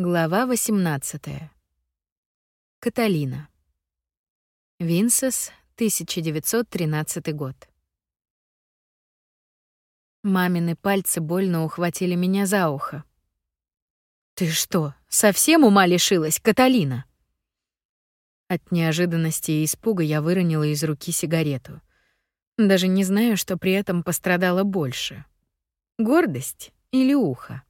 Глава 18. Каталина. Винсес, 1913 год. Мамины пальцы больно ухватили меня за ухо. «Ты что, совсем ума лишилась, Каталина?» От неожиданности и испуга я выронила из руки сигарету. Даже не знаю, что при этом пострадало больше. Гордость или ухо?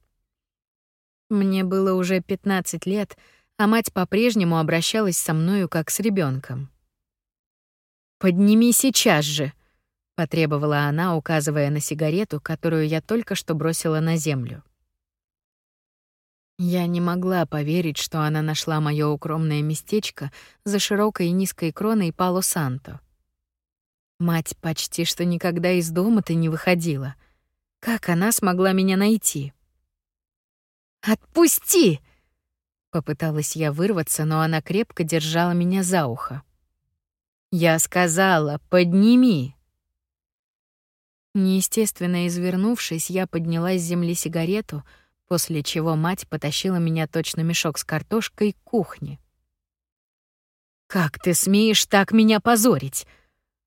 Мне было уже 15 лет, а мать по-прежнему обращалась со мною как с ребенком. «Подними сейчас же!» — потребовала она, указывая на сигарету, которую я только что бросила на землю. Я не могла поверить, что она нашла мое укромное местечко за широкой и низкой кроной Пало-Санто. Мать почти что никогда из дома-то не выходила. Как она смогла меня найти? Отпусти! Попыталась я вырваться, но она крепко держала меня за ухо. Я сказала: "Подними". Неестественно извернувшись, я подняла с земли сигарету, после чего мать потащила меня точно мешок с картошкой к кухне. Как ты смеешь так меня позорить?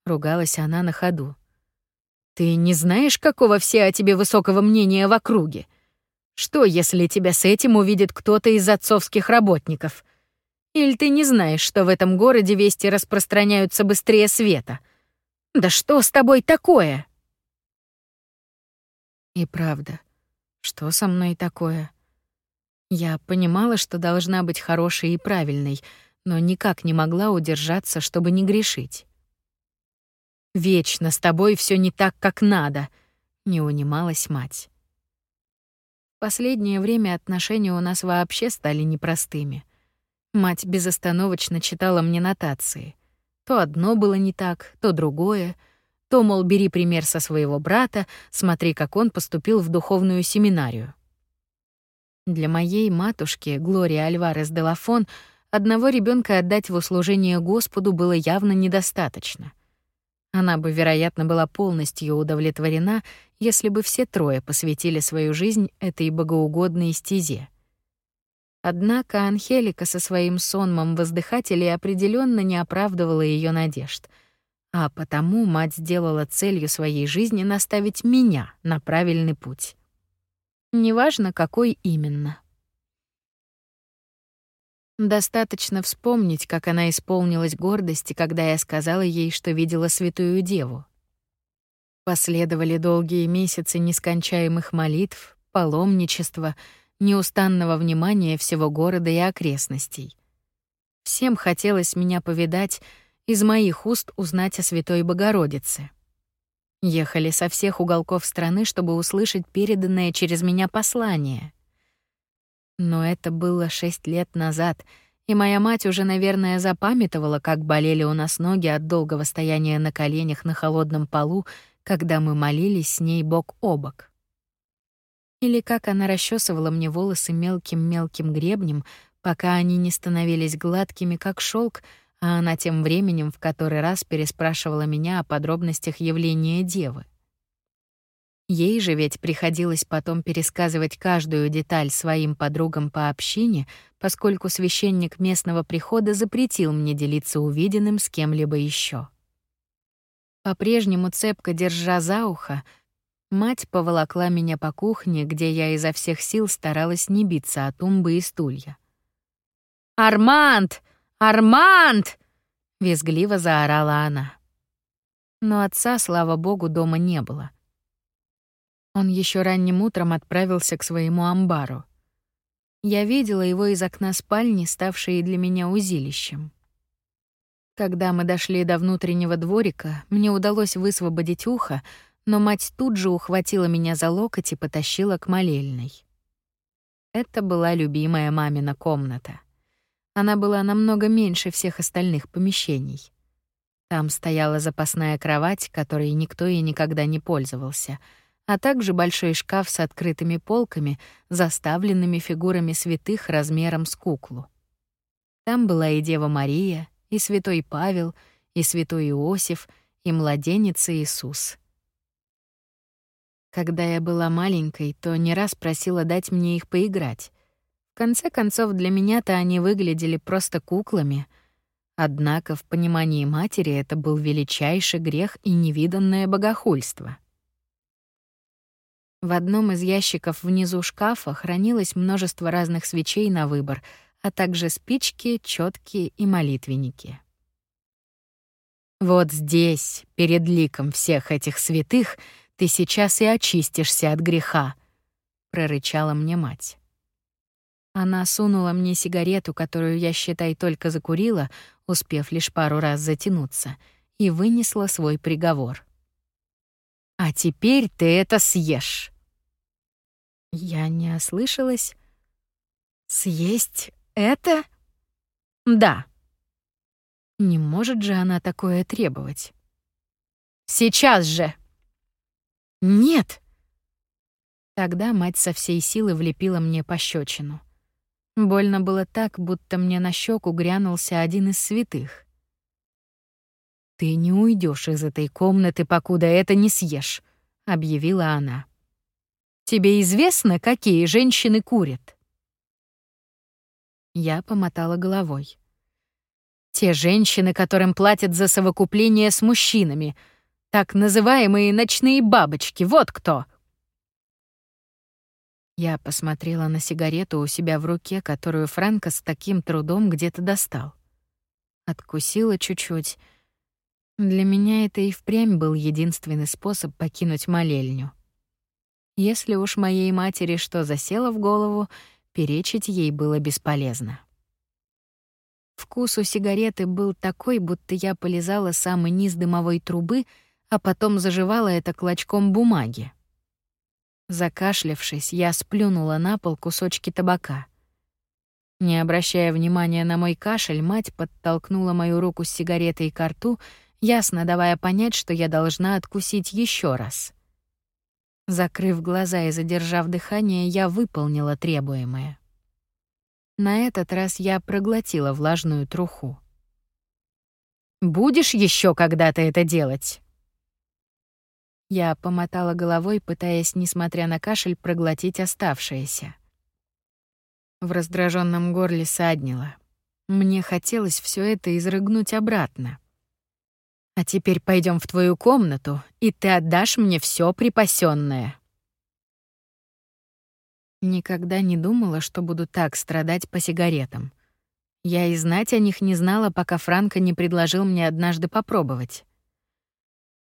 ругалась она на ходу. Ты не знаешь, какого все о тебе высокого мнения в округе? Что, если тебя с этим увидит кто-то из отцовских работников? Или ты не знаешь, что в этом городе вести распространяются быстрее света? Да что с тобой такое? И правда, что со мной такое? Я понимала, что должна быть хорошей и правильной, но никак не могла удержаться, чтобы не грешить. Вечно с тобой все не так, как надо, не унималась мать. Последнее время отношения у нас вообще стали непростыми. Мать безостановочно читала мне нотации. То одно было не так, то другое. То, мол, бери пример со своего брата, смотри, как он поступил в духовную семинарию. Для моей матушки, Глории Альварес де Лафон, одного ребенка отдать в услужение Господу было явно недостаточно — она бы, вероятно, была полностью удовлетворена, если бы все трое посвятили свою жизнь этой богоугодной стезе. Однако Анхелика со своим сонмом воздыхателей определенно не оправдывала ее надежд, а потому мать сделала целью своей жизни наставить меня на правильный путь. Неважно, какой именно. Достаточно вспомнить, как она исполнилась гордости, когда я сказала ей, что видела святую деву. Последовали долгие месяцы нескончаемых молитв, паломничества, неустанного внимания всего города и окрестностей. Всем хотелось меня повидать, из моих уст узнать о Святой Богородице. Ехали со всех уголков страны, чтобы услышать переданное через меня послание — но это было шесть лет назад, и моя мать уже, наверное, запамятовала, как болели у нас ноги от долгого стояния на коленях на холодном полу, когда мы молились с ней бок о бок. Или как она расчесывала мне волосы мелким-мелким гребнем, пока они не становились гладкими, как шелк, а она тем временем в который раз переспрашивала меня о подробностях явления девы. Ей же ведь приходилось потом пересказывать каждую деталь своим подругам по общине, поскольку священник местного прихода запретил мне делиться увиденным с кем-либо еще. По-прежнему цепко держа за ухо, мать поволокла меня по кухне, где я изо всех сил старалась не биться о тумбы и стулья. «Арманд! Арманд!» — визгливо заорала она. Но отца, слава богу, дома не было — он еще ранним утром отправился к своему амбару. Я видела его из окна спальни, ставшей для меня узилищем. Когда мы дошли до внутреннего дворика, мне удалось высвободить ухо, но мать тут же ухватила меня за локоть и потащила к молельной. Это была любимая мамина комната. Она была намного меньше всех остальных помещений. Там стояла запасная кровать, которой никто и никогда не пользовался — а также большой шкаф с открытыми полками, заставленными фигурами святых размером с куклу. Там была и Дева Мария, и святой Павел, и святой Иосиф, и младенец Иисус. Когда я была маленькой, то не раз просила дать мне их поиграть. В конце концов, для меня-то они выглядели просто куклами. Однако в понимании матери это был величайший грех и невиданное богохульство. В одном из ящиков внизу шкафа хранилось множество разных свечей на выбор, а также спички, четки и молитвенники. Вот здесь, перед ликом всех этих святых, ты сейчас и очистишься от греха, прорычала мне мать. Она сунула мне сигарету, которую я, считай, только закурила, успев лишь пару раз затянуться, и вынесла свой приговор. «А теперь ты это съешь!» Я не ослышалась. «Съесть это?» «Да». Не может же она такое требовать. «Сейчас же!» «Нет!» Тогда мать со всей силы влепила мне пощечину. Больно было так, будто мне на щеку грянулся один из святых. «Ты не уйдешь из этой комнаты, покуда это не съешь», — объявила она. «Тебе известно, какие женщины курят?» Я помотала головой. «Те женщины, которым платят за совокупление с мужчинами, так называемые ночные бабочки, вот кто!» Я посмотрела на сигарету у себя в руке, которую Франко с таким трудом где-то достал. Откусила чуть-чуть. Для меня это и впрямь был единственный способ покинуть молельню. Если уж моей матери что засело в голову, перечить ей было бесполезно. Вкус у сигареты был такой, будто я полизала самый низ дымовой трубы, а потом заживала это клочком бумаги. Закашлявшись, я сплюнула на пол кусочки табака. Не обращая внимания на мой кашель, мать подтолкнула мою руку с сигаретой к рту, ясно давая понять, что я должна откусить еще раз. Закрыв глаза и задержав дыхание, я выполнила требуемое. На этот раз я проглотила влажную труху. «Будешь еще когда-то это делать?» Я помотала головой, пытаясь, несмотря на кашель, проглотить оставшееся. В раздраженном горле саднило. Мне хотелось все это изрыгнуть обратно. А теперь пойдем в твою комнату, и ты отдашь мне все припасенное. Никогда не думала, что буду так страдать по сигаретам. Я и знать о них не знала, пока Франко не предложил мне однажды попробовать.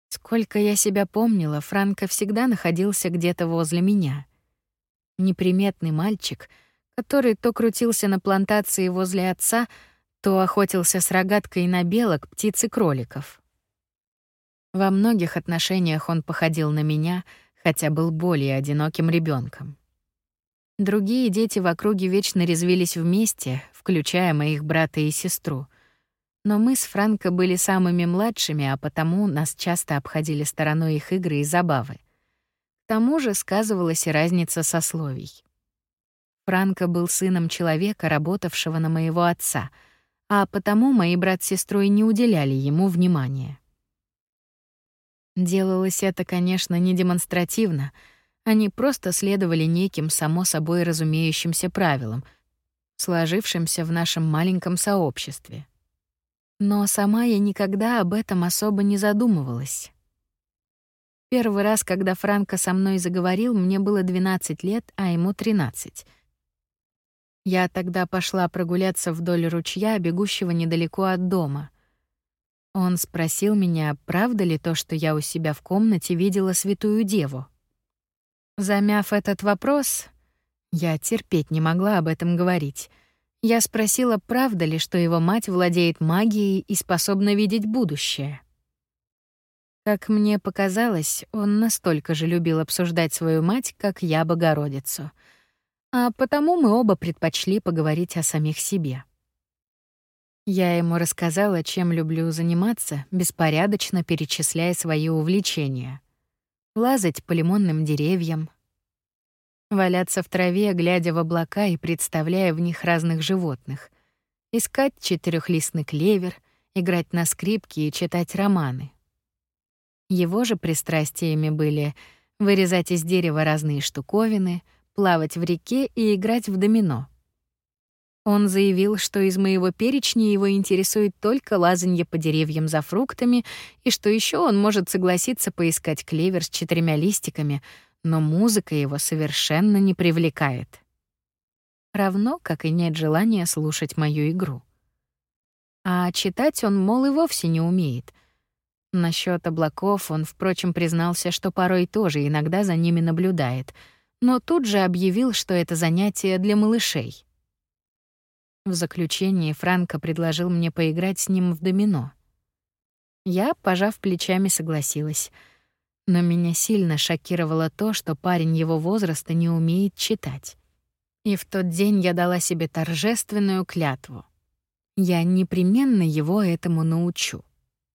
Сколько я себя помнила, Франко всегда находился где-то возле меня. Неприметный мальчик, который то крутился на плантации возле отца, то охотился с рогаткой на белок, птиц и кроликов. Во многих отношениях он походил на меня, хотя был более одиноким ребенком. Другие дети в округе вечно резвились вместе, включая моих брата и сестру — но мы с Франко были самыми младшими, а потому нас часто обходили стороной их игры и забавы. К тому же сказывалась и разница сословий. Франко был сыном человека, работавшего на моего отца, а потому мои брат с сестрой не уделяли ему внимания. Делалось это, конечно, не демонстративно, они просто следовали неким само собой разумеющимся правилам, сложившимся в нашем маленьком сообществе. Но сама я никогда об этом особо не задумывалась. Первый раз, когда Франко со мной заговорил, мне было 12 лет, а ему 13. Я тогда пошла прогуляться вдоль ручья, бегущего недалеко от дома. Он спросил меня, правда ли то, что я у себя в комнате видела святую деву. Замяв этот вопрос, я терпеть не могла об этом говорить — я спросила, правда ли, что его мать владеет магией и способна видеть будущее. Как мне показалось, он настолько же любил обсуждать свою мать, как я Богородицу. А потому мы оба предпочли поговорить о самих себе. Я ему рассказала, чем люблю заниматься, беспорядочно перечисляя свои увлечения. Лазать по лимонным деревьям, валяться в траве, глядя в облака и представляя в них разных животных, искать четырехлистный клевер, играть на скрипке и читать романы. Его же пристрастиями были вырезать из дерева разные штуковины, плавать в реке и играть в домино. Он заявил, что из моего перечня его интересует только лазанье по деревьям за фруктами, и что еще он может согласиться поискать клевер с четырьмя листиками, но музыка его совершенно не привлекает. Равно, как и нет желания слушать мою игру. А читать он, мол, и вовсе не умеет. Насчет облаков он, впрочем, признался, что порой тоже иногда за ними наблюдает, но тут же объявил, что это занятие для малышей. В заключение Франко предложил мне поиграть с ним в домино. Я, пожав плечами, согласилась. Но меня сильно шокировало то, что парень его возраста не умеет читать. И в тот день я дала себе торжественную клятву. Я непременно его этому научу.